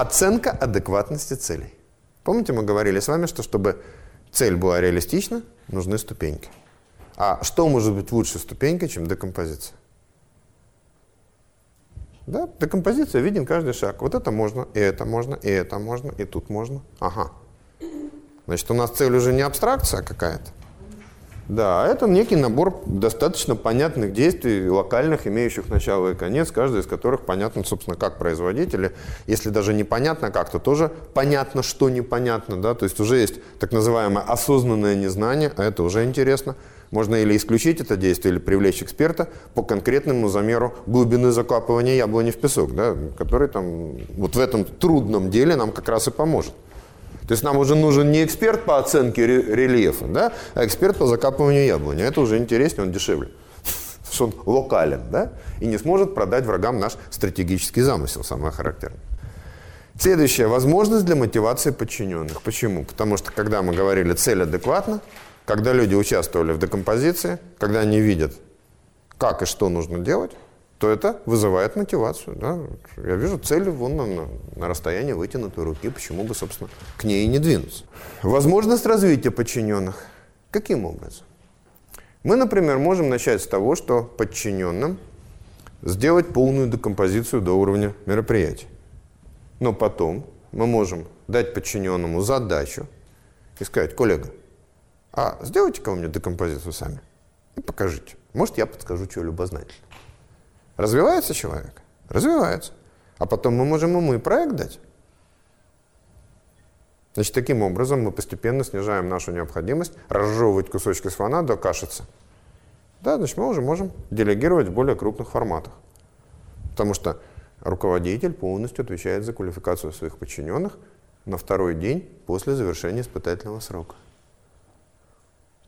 Оценка адекватности целей. Помните, мы говорили с вами, что чтобы цель была реалистична, нужны ступеньки. А что может быть лучше ступенькой, чем декомпозиция? Да, декомпозиция, виден каждый шаг. Вот это можно, и это можно, и это можно, и тут можно. Ага. Значит, у нас цель уже не абстракция какая-то. Да, это некий набор достаточно понятных действий, локальных, имеющих начало и конец, каждый из которых понятно, собственно, как производить, или если даже непонятно как, то тоже понятно, что непонятно, да, то есть уже есть так называемое осознанное незнание, а это уже интересно. Можно или исключить это действие, или привлечь эксперта по конкретному замеру глубины закапывания яблони в песок, да, который там вот в этом трудном деле нам как раз и поможет. То есть нам уже нужен не эксперт по оценке рельефа, да, а эксперт по закапыванию яблони. Это уже интереснее, он дешевле. Что он локален, да, и не сможет продать врагам наш стратегический замысел, самое характерное. Следующая возможность для мотивации подчиненных. Почему? Потому что когда мы говорили цель адекватна, когда люди участвовали в декомпозиции, когда они видят, как и что нужно делать, то это вызывает мотивацию. Да? Я вижу цель вон на, на, расстоянии вытянутой руки, почему бы, собственно, к ней и не двинуться. Возможность развития подчиненных. Каким образом? Мы, например, можем начать с того, что подчиненным сделать полную декомпозицию до уровня мероприятия. Но потом мы можем дать подчиненному задачу и сказать, коллега, а сделайте-ка вы мне декомпозицию сами и покажите. Может, я подскажу, что любознательно. Развивается человек? Развивается. А потом мы можем ему и проект дать. Значит, таким образом мы постепенно снижаем нашу необходимость разжевывать кусочки слона до кашицы. Да, значит, мы уже можем делегировать в более крупных форматах. Потому что руководитель полностью отвечает за квалификацию своих подчиненных на второй день после завершения испытательного срока.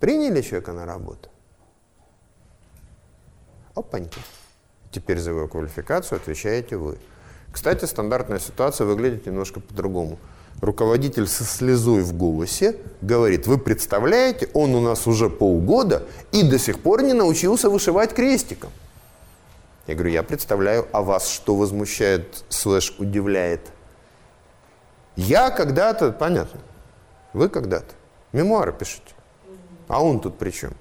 Приняли человека на работу? Опаньки. Теперь за его квалификацию отвечаете вы. Кстати, стандартная ситуация выглядит немножко по-другому. Руководитель со слезой в голосе говорит, вы представляете, он у нас уже полгода и до сих пор не научился вышивать крестиком. Я говорю, я представляю, а вас что возмущает, слэш удивляет? Я когда-то, понятно, вы когда-то, мемуары пишете, а он тут при чем?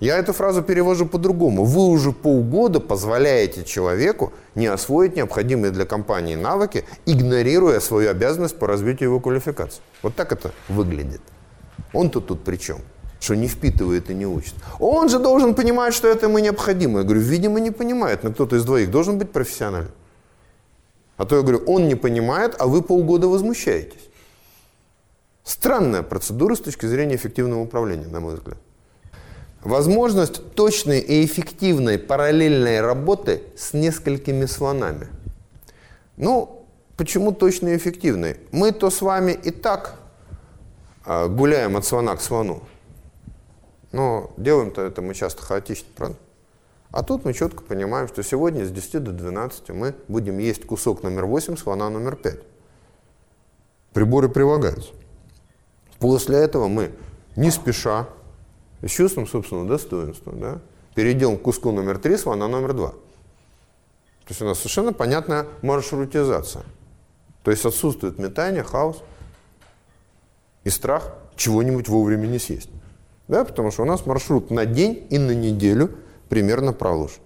Я эту фразу перевожу по-другому. Вы уже полгода позволяете человеку не освоить необходимые для компании навыки, игнорируя свою обязанность по развитию его квалификации. Вот так это выглядит. Он-то тут при чем? Что не впитывает и не учит. Он же должен понимать, что это ему необходимо. Я говорю, видимо, не понимает, но кто-то из двоих должен быть профессиональным. А то я говорю, он не понимает, а вы полгода возмущаетесь. Странная процедура с точки зрения эффективного управления, на мой взгляд. Возможность точной и эффективной параллельной работы с несколькими слонами. Ну, почему точной и эффективной? Мы то с вами и так э, гуляем от слона к слону. Но делаем-то это мы часто хаотично, правда? А тут мы четко понимаем, что сегодня с 10 до 12 мы будем есть кусок номер 8 слона номер 5. Приборы прилагаются. После этого мы не спеша с чувством собственного достоинства, да, перейдем к куску номер три, слона номер два. То есть у нас совершенно понятная маршрутизация. То есть отсутствует метание, хаос и страх чего-нибудь вовремя не съесть. Да, потому что у нас маршрут на день и на неделю примерно проложен.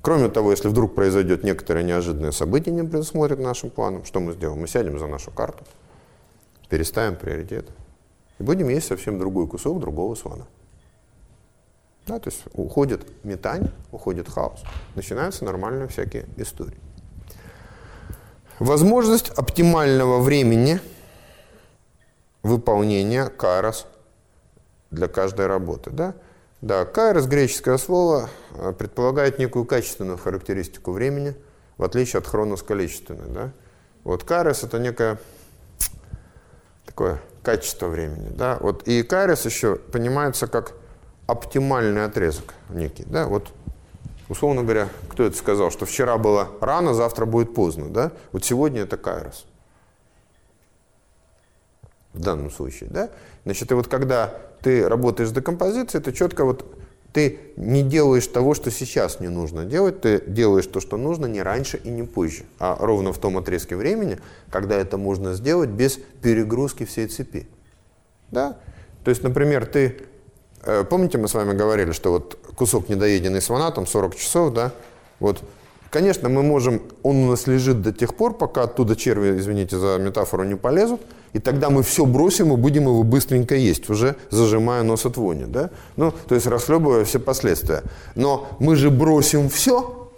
Кроме того, если вдруг произойдет некоторое неожиданное событие, не предусмотрит нашим планом, что мы сделаем? Мы сядем за нашу карту, переставим приоритеты и будем есть совсем другой кусок другого слона. Да, то есть уходит метание, уходит хаос, начинаются нормальные всякие истории. Возможность оптимального времени выполнения кайрос для каждой работы. Да? Да, кайрос, греческое слово, э, предполагает некую качественную характеристику времени, в отличие от хронос количественной. Да? Вот кайрос это некое такое качество времени. Да? Вот, и кайрос еще понимается как оптимальный отрезок некий. Да? Вот, условно говоря, кто это сказал, что вчера было рано, завтра будет поздно. Да? Вот сегодня это кайрос. В данном случае. Да? Значит, и вот когда ты работаешь с декомпозицией, ты четко вот ты не делаешь того, что сейчас не нужно делать, ты делаешь то, что нужно не раньше и не позже, а ровно в том отрезке времени, когда это можно сделать без перегрузки всей цепи. Да? То есть, например, ты, э, помните, мы с вами говорили, что вот кусок недоеденный слона, там 40 часов, да, вот Конечно, мы можем, он у нас лежит до тех пор, пока оттуда черви, извините за метафору, не полезут, и тогда мы все бросим и будем его быстренько есть, уже зажимая нос от вони, да? Ну, то есть расхлебывая все последствия. Но мы же бросим все,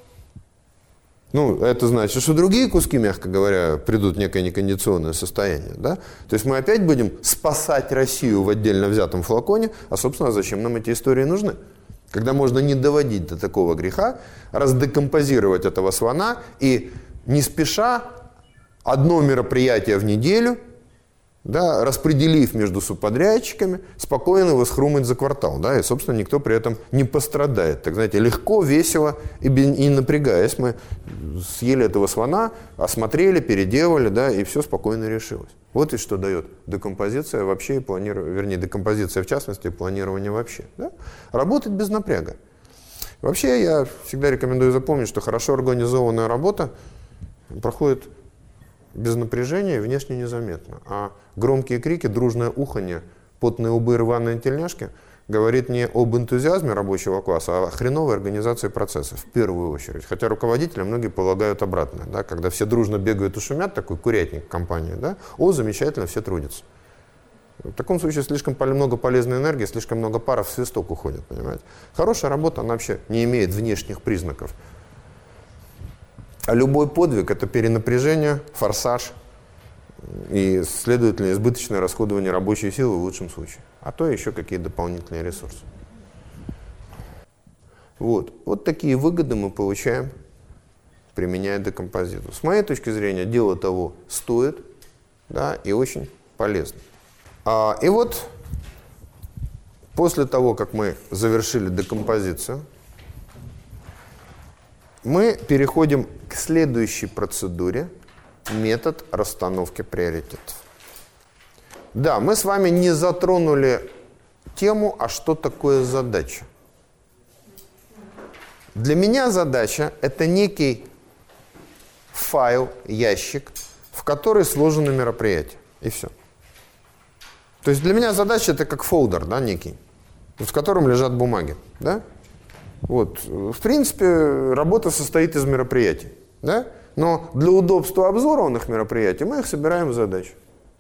ну, это значит, что другие куски, мягко говоря, придут в некое некондиционное состояние. Да? То есть мы опять будем спасать Россию в отдельно взятом флаконе, а, собственно, зачем нам эти истории нужны? Когда можно не доводить до такого греха, раздекомпозировать этого слона и не спеша одно мероприятие в неделю, да, распределив между субподрядчиками, спокойно его схрумать за квартал. Да, и, собственно, никто при этом не пострадает. Так, знаете, легко, весело и не напрягаясь мы съели этого слона, осмотрели, переделали, да, и все спокойно решилось. Вот и что дает декомпозиция вообще и планирование, вернее, декомпозиция в частности, планирование вообще. Да? Работать без напряга. Вообще я всегда рекомендую запомнить, что хорошо организованная работа проходит без напряжения внешне незаметно. А громкие крики, дружное уханье, потные убы рваные тельняшки – говорит не об энтузиазме рабочего класса, а о хреновой организации процесса в первую очередь. Хотя руководители многие полагают обратное. Да, когда все дружно бегают и шумят, такой курятник компании, да, о, замечательно, все трудятся. В таком случае слишком много полезной энергии, слишком много пара в свисток уходит, понимаете. Хорошая работа, она вообще не имеет внешних признаков. А любой подвиг – это перенапряжение, форсаж и, следовательно, избыточное расходование рабочей силы в лучшем случае а то еще какие дополнительные ресурсы. Вот. вот такие выгоды мы получаем, применяя декомпозиту. С моей точки зрения, дело того стоит да, и очень полезно. А, и вот после того, как мы завершили декомпозицию, мы переходим к следующей процедуре, метод расстановки приоритетов. Да, мы с вами не затронули тему, а что такое задача. Для меня задача – это некий файл, ящик, в который сложены мероприятия. И все. То есть для меня задача – это как фолдер, да, некий, в котором лежат бумаги. Да? Вот. В принципе, работа состоит из мероприятий. Да? Но для удобства обзорованных мероприятий мы их собираем в задачу.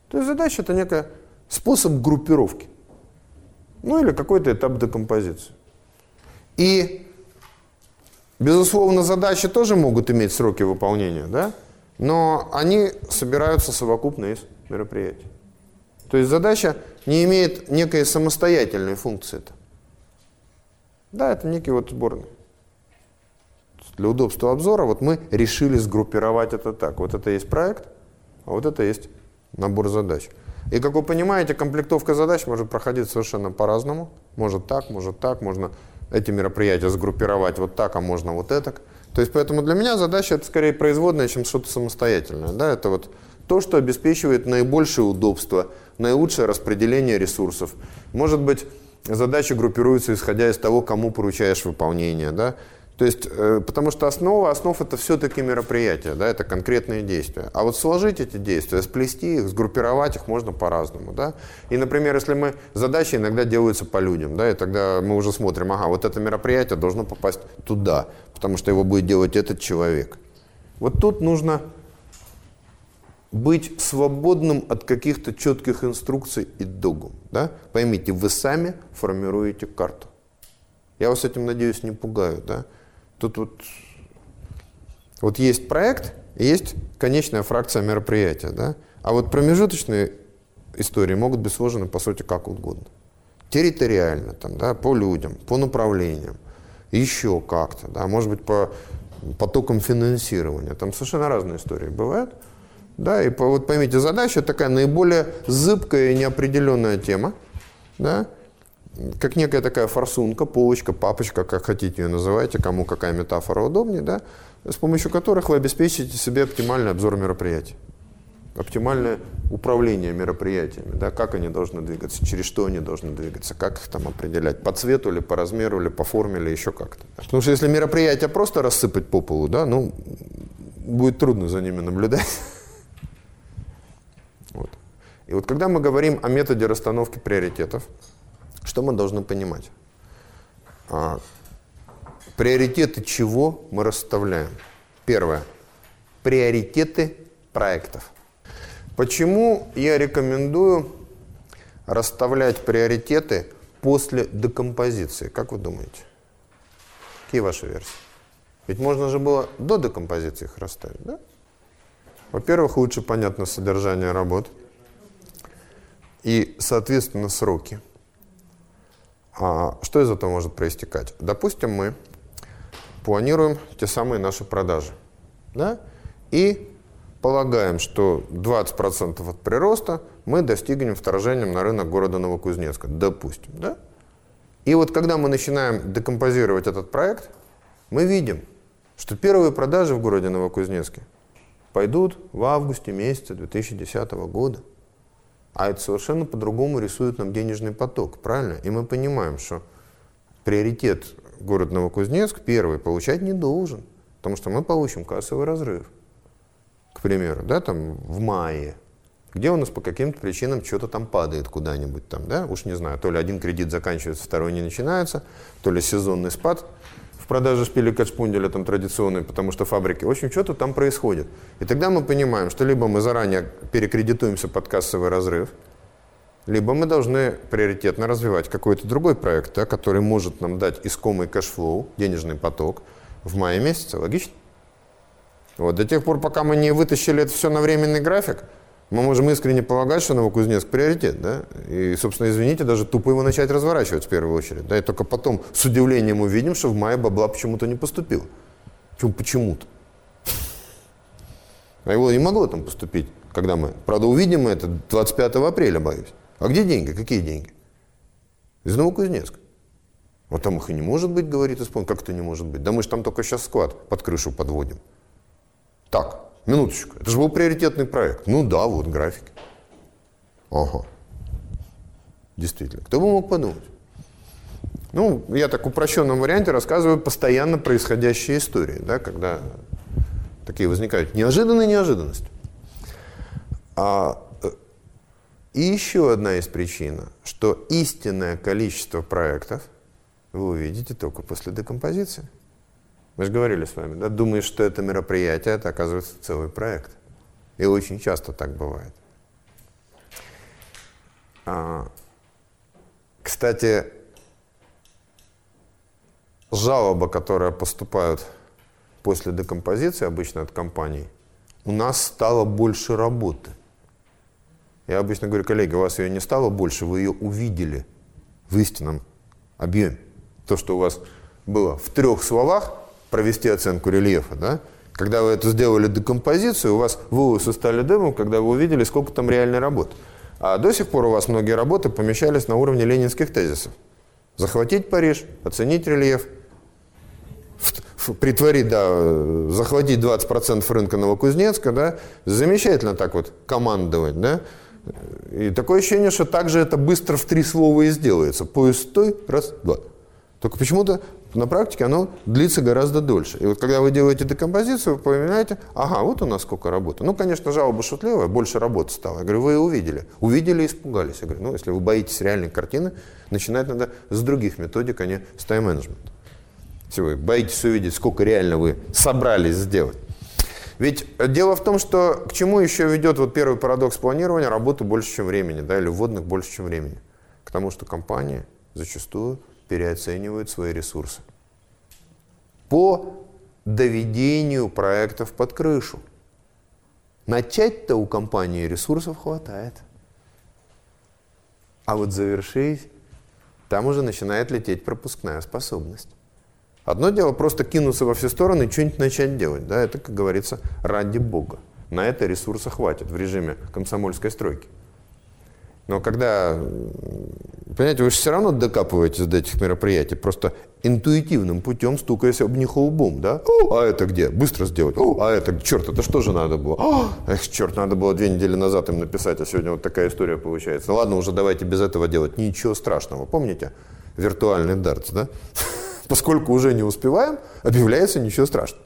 То есть задача – это некий способ группировки. Ну или какой-то этап декомпозиции. И, безусловно, задачи тоже могут иметь сроки выполнения, да? но они собираются совокупно из мероприятий. То есть задача не имеет некой самостоятельной функции. -то. Да, это некий вот сборный. Для удобства обзора вот мы решили сгруппировать это так. Вот это есть проект, а вот это есть набор задач. И, как вы понимаете, комплектовка задач может проходить совершенно по-разному. Может так, может так, можно эти мероприятия сгруппировать вот так, а можно вот это. То есть, поэтому для меня задача это скорее производная, чем что-то самостоятельное. Да? Это вот то, что обеспечивает наибольшее удобство, наилучшее распределение ресурсов. Может быть, задачи группируются, исходя из того, кому поручаешь выполнение. Да? То есть, э, потому что основа основ это все-таки мероприятия, да, это конкретные действия. А вот сложить эти действия, сплести их, сгруппировать их можно по-разному, да. И, например, если мы задачи иногда делаются по людям, да, и тогда мы уже смотрим, ага, вот это мероприятие должно попасть туда, потому что его будет делать этот человек. Вот тут нужно быть свободным от каких-то четких инструкций и догм, да. Поймите, вы сами формируете карту. Я вас этим, надеюсь, не пугаю, да. Тут вот, вот есть проект есть конечная фракция мероприятия. Да? А вот промежуточные истории могут быть сложены, по сути, как угодно. Территориально, там, да, по людям, по направлениям, еще как-то, да, может быть, по потокам финансирования. Там совершенно разные истории бывают. Да, и вот поймите, задача такая наиболее зыбкая и неопределенная тема. Да, как некая такая форсунка, полочка, папочка, как хотите ее называйте, кому какая метафора удобнее, да, с помощью которых вы обеспечите себе оптимальный обзор мероприятий. оптимальное управление мероприятиями, да, как они должны двигаться, через что они должны двигаться, как их там определять, по цвету или по размеру, или по форме, или еще как-то. Потому что если мероприятие просто рассыпать по полу, да, ну, будет трудно за ними наблюдать. И вот когда мы говорим о методе расстановки приоритетов, что мы должны понимать? А, приоритеты чего мы расставляем? Первое. Приоритеты проектов. Почему я рекомендую расставлять приоритеты после декомпозиции? Как вы думаете? Какие ваши версии? Ведь можно же было до декомпозиции их расставить, да? Во-первых, лучше понятно содержание работ и, соответственно, сроки. А что из этого может проистекать? Допустим, мы планируем те самые наши продажи, да? И полагаем, что 20% от прироста мы достигнем вторжением на рынок города Новокузнецка, допустим. Да? И вот когда мы начинаем декомпозировать этот проект, мы видим, что первые продажи в городе Новокузнецке пойдут в августе месяце 2010 года. А это совершенно по-другому рисует нам денежный поток, правильно? И мы понимаем, что приоритет город Новокузнецк первый получать не должен, потому что мы получим кассовый разрыв к примеру, да, там в мае, где у нас по каким-то причинам что-то там падает куда-нибудь там, да, уж не знаю, то ли один кредит заканчивается, второй не начинается, то ли сезонный спад продаже шпиля качпунделя там традиционный, потому что фабрики, в общем, что-то там происходит. И тогда мы понимаем, что либо мы заранее перекредитуемся под кассовый разрыв, либо мы должны приоритетно развивать какой-то другой проект, да, который может нам дать искомый cash flow, денежный поток в мае месяце, логично? Вот. До тех пор, пока мы не вытащили это все на временный график, мы можем искренне полагать, что Новокузнецк приоритет, да? И, собственно, извините, даже тупо его начать разворачивать в первую очередь, да? И только потом с удивлением увидим, что в мае бабла почему-то не поступил. Почему почему-то? А его не могло там поступить, когда мы... Правда, увидим мы это 25 апреля, боюсь. А где деньги? Какие деньги? Из Новокузнецка. Вот там их и не может быть, говорит исполнитель. Как это не может быть? Да мы же там только сейчас склад под крышу подводим. Так, минуточку, это же был приоритетный проект. Ну да, вот график. Ага. Действительно. Кто бы мог подумать? Ну, я так в упрощенном варианте рассказываю постоянно происходящие истории, да, когда такие возникают неожиданные неожиданности. А, э, и еще одна из причин, что истинное количество проектов вы увидите только после декомпозиции. Мы же говорили с вами, да, думаешь, что это мероприятие, это оказывается целый проект. И очень часто так бывает. А, кстати, жалобы, которые поступают после декомпозиции обычно от компаний, у нас стало больше работы. Я обычно говорю, коллеги, у вас ее не стало больше, вы ее увидели в истинном объеме. То, что у вас было в трех словах, провести оценку рельефа, да? Когда вы это сделали декомпозицию, у вас волосы стали дымом, когда вы увидели, сколько там реальной работы. А до сих пор у вас многие работы помещались на уровне ленинских тезисов. Захватить Париж, оценить рельеф, притворить, да, захватить 20% рынка Новокузнецка, да, замечательно так вот командовать, да, и такое ощущение, что также это быстро в три слова и сделается. Поезд стой, раз, два. Только почему-то на практике оно длится гораздо дольше. И вот когда вы делаете декомпозицию, вы понимаете, ага, вот у нас сколько работы. Ну, конечно, жалоба шутливая, больше работы стало. Я говорю, вы увидели. Увидели и испугались. Я говорю, ну, если вы боитесь реальной картины, начинать надо с других методик, а не с тайм-менеджмента. Если вы боитесь увидеть, сколько реально вы собрались сделать. Ведь дело в том, что к чему еще ведет вот первый парадокс планирования, работы больше, чем времени, да, или вводных больше, чем времени. К тому, что компании зачастую переоценивают свои ресурсы по доведению проектов под крышу. Начать-то у компании ресурсов хватает. А вот завершить, там уже начинает лететь пропускная способность. Одно дело просто кинуться во все стороны и что-нибудь начать делать. Да? Это, как говорится, ради Бога. На это ресурса хватит в режиме комсомольской стройки. Но когда Понимаете, вы же все равно докапываетесь до этих мероприятий, просто интуитивным путем стукаясь об них лбом, да? О, а это где? Быстро сделать. О, а это, черт, это что же надо было? О, эх, черт, надо было две недели назад им написать, а сегодня вот такая история получается. Ну ладно, уже давайте без этого делать. Ничего страшного. Помните? Виртуальный дартс, да? Поскольку уже не успеваем, объявляется ничего страшного.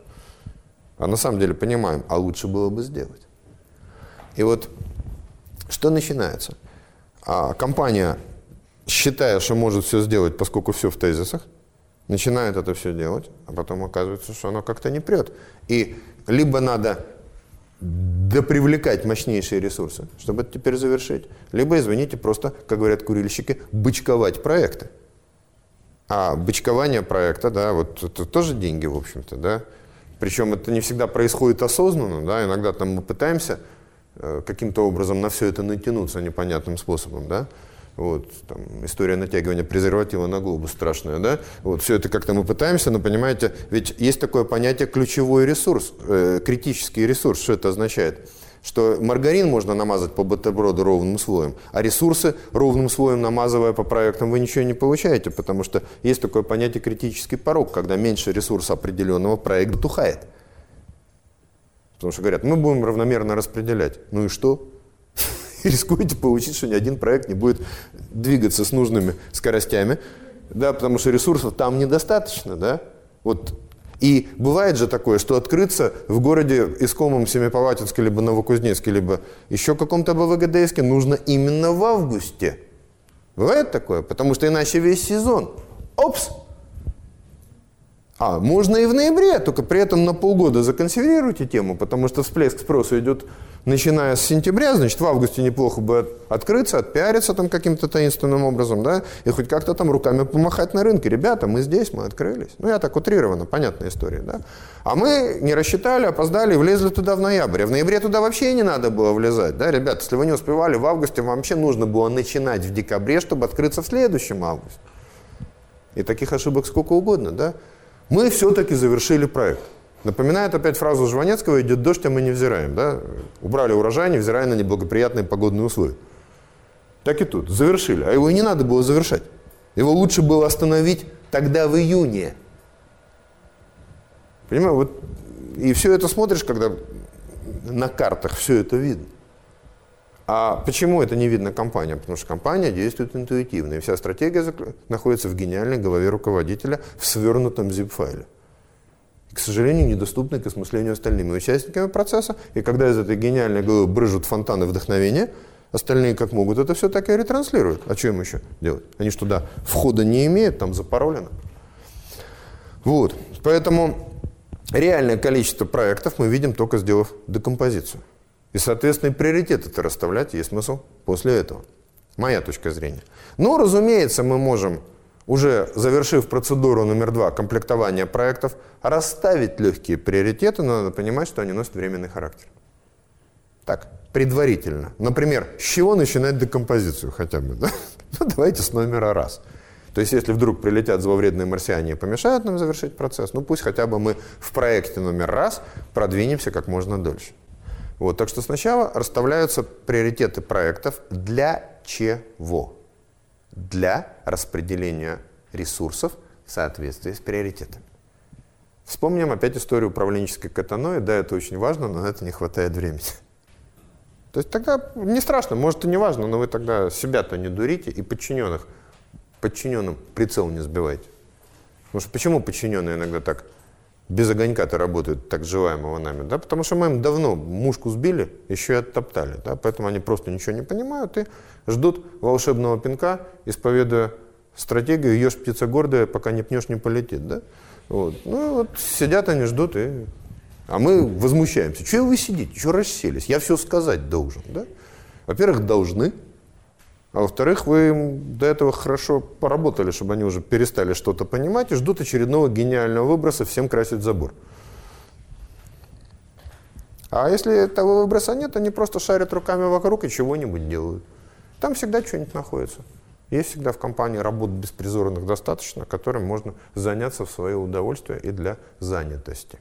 А на самом деле понимаем, а лучше было бы сделать. И вот что начинается? А компания считая, что может все сделать, поскольку все в тезисах, начинает это все делать, а потом оказывается, что оно как-то не прет. И либо надо допривлекать мощнейшие ресурсы, чтобы это теперь завершить, либо, извините, просто, как говорят курильщики, бычковать проекты. А бычкование проекта, да, вот это тоже деньги, в общем-то, да. Причем это не всегда происходит осознанно, да, иногда там мы пытаемся э, каким-то образом на все это натянуться непонятным способом, да. Вот, там, история натягивания презерватива на глобус страшная, да? Вот, все это как-то мы пытаемся, но понимаете, ведь есть такое понятие ключевой ресурс, э, критический ресурс. Что это означает? Что маргарин можно намазать по бутерброду ровным слоем, а ресурсы ровным слоем намазывая по проектам вы ничего не получаете, потому что есть такое понятие критический порог, когда меньше ресурса определенного проект тухает. Потому что говорят, мы будем равномерно распределять. Ну и что? рискуете получить, что ни один проект не будет двигаться с нужными скоростями, да, потому что ресурсов там недостаточно, да. Вот. И бывает же такое, что открыться в городе искомом Семипалатинске, либо Новокузнецке, либо еще каком-то БВГДСке нужно именно в августе. Бывает такое? Потому что иначе весь сезон. Опс! А, можно и в ноябре, только при этом на полгода законсервируйте тему, потому что всплеск спроса идет начиная с сентября, значит, в августе неплохо бы открыться, отпиариться там каким-то таинственным образом, да, и хоть как-то там руками помахать на рынке. Ребята, мы здесь, мы открылись. Ну, я так утрированно, понятная история, да. А мы не рассчитали, опоздали, влезли туда в ноябре. В ноябре туда вообще не надо было влезать, да, ребята, если вы не успевали в августе, вам вообще нужно было начинать в декабре, чтобы открыться в следующем августе. И таких ошибок сколько угодно, да. Мы все-таки завершили проект. Напоминает опять фразу Жванецкого «идет дождь, а мы не взираем». Да? Убрали урожай, невзирая на неблагоприятные погодные условия. Так и тут. Завершили. А его и не надо было завершать. Его лучше было остановить тогда в июне. Понимаю, вот и все это смотришь, когда на картах все это видно. А почему это не видно компания? Потому что компания действует интуитивно, и вся стратегия находится в гениальной голове руководителя в свернутом zip-файле к сожалению, недоступны к осмыслению остальными участниками процесса. И когда из этой гениальной головы брыжут фонтаны вдохновения, остальные как могут это все так и ретранслируют. А что им еще делать? Они что, да, входа не имеют, там запаролено. Вот, поэтому реальное количество проектов мы видим только сделав декомпозицию. И, соответственно, и приоритеты-то расставлять есть смысл после этого. Моя точка зрения. Но, разумеется, мы можем уже завершив процедуру номер два комплектования проектов, расставить легкие приоритеты, но надо понимать, что они носят временный характер. Так, предварительно. Например, с чего начинать декомпозицию хотя бы? Да? Ну, давайте с номера раз. То есть, если вдруг прилетят зловредные марсиане и помешают нам завершить процесс, ну пусть хотя бы мы в проекте номер раз продвинемся как можно дольше. Вот, так что сначала расставляются приоритеты проектов для чего? для распределения ресурсов в соответствии с приоритетами. Вспомним опять историю управленческой катанои. Да, это очень важно, но на это не хватает времени. То есть тогда не страшно, может и не важно, но вы тогда себя-то не дурите и подчиненных, подчиненным прицел не сбивайте. Потому что почему подчиненные иногда так без огонька-то работают, так желаемого нами? Да? Потому что мы им давно мушку сбили, еще и оттоптали. Да? Поэтому они просто ничего не понимают и ждут волшебного пинка, исповедуя стратегию «ешь, птица гордая, пока не пнешь, не полетит». Да? Вот. Ну вот сидят они, ждут, и... а мы возмущаемся. Чего вы сидите, чего расселись? Я все сказать должен. Да? Во-первых, должны, а во-вторых, вы до этого хорошо поработали, чтобы они уже перестали что-то понимать и ждут очередного гениального выброса всем красить забор. А если этого выброса нет, они просто шарят руками вокруг и чего-нибудь делают. Там всегда что-нибудь находится. Есть всегда в компании работ беспризорных достаточно, которым можно заняться в свое удовольствие и для занятости.